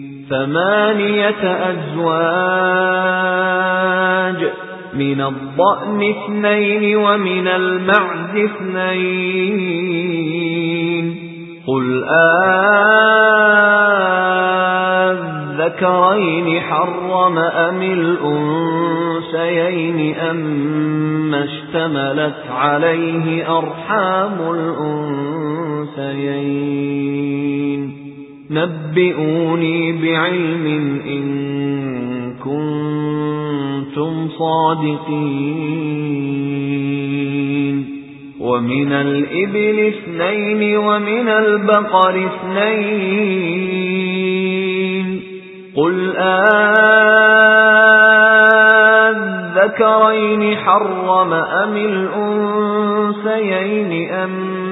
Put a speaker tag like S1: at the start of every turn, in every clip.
S1: ثمانية أزواج من الضأن اثنين ومن المعز اثنين. قل آذكرين حرم أم الأنسيين أم اشتملت عليه أرحام الأنسيين نبئوني بعلم إن كنتم صادقين. ومن الإبل اثنين ومن البقر اثنين. قل آذكرين حرم أم الأنسيين أم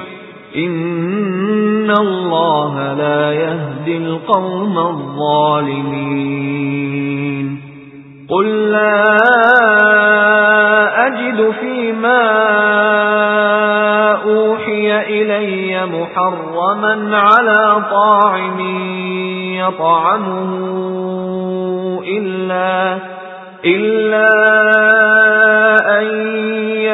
S1: إِنَّ اللَّهَ لَا يَهْدِي الْقَوْمَ الظَّالِمِينَ قُل لَّا أَجِدُ فِيمَا أُوحِيَ إِلَيَّ مُحَرَّمًا عَلَى طَاعِمٍ يَطْعَمُهُ إِلَّا إِلَّا